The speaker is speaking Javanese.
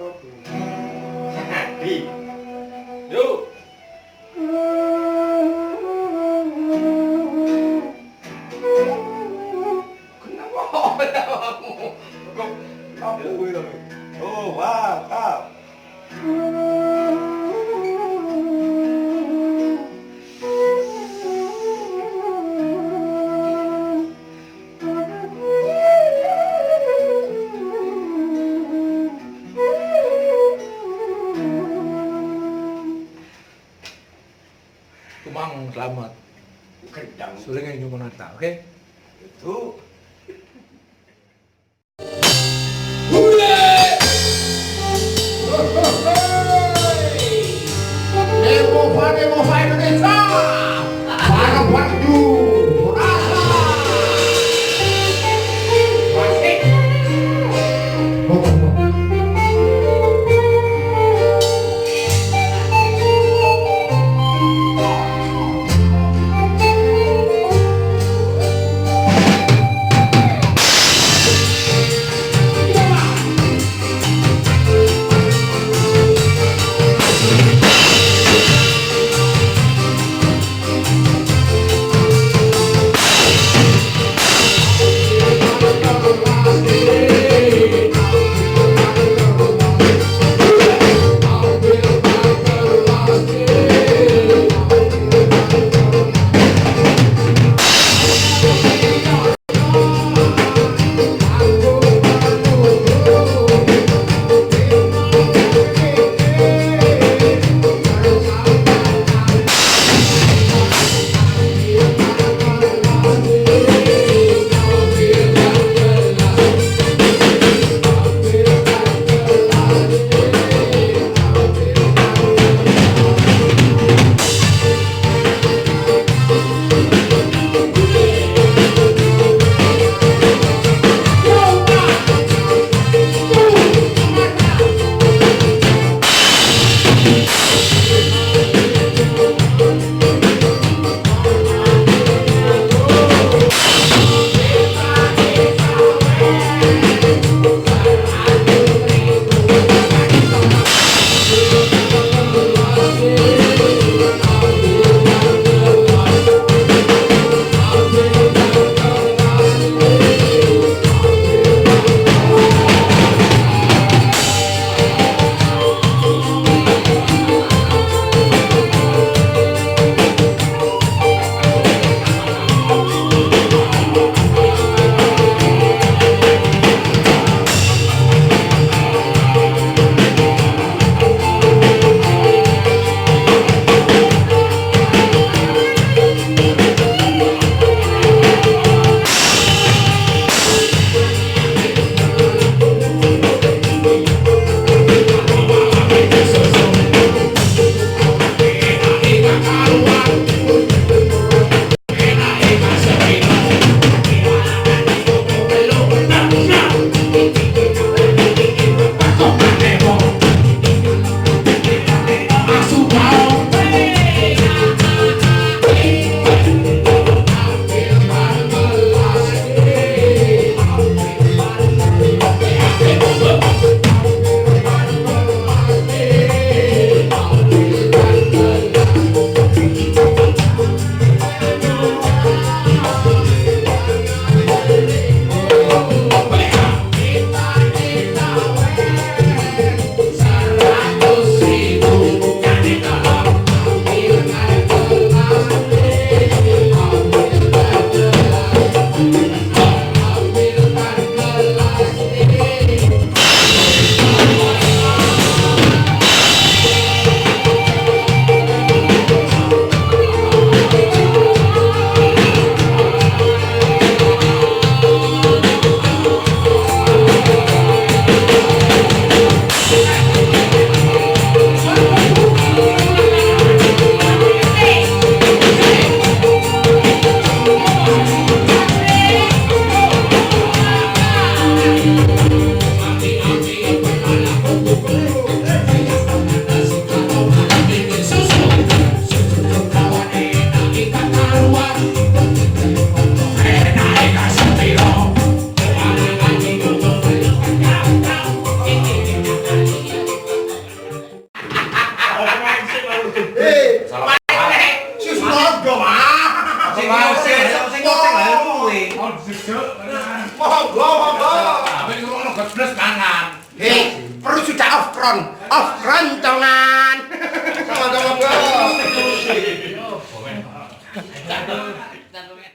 ทุกนาทีดู selamat. Kedang. Sulingan yang mana tak, okay? Itu. Hule! Demo, demo, demo, demo, demo, demo, Hei, perlu sudah off-front, off-front, tongan!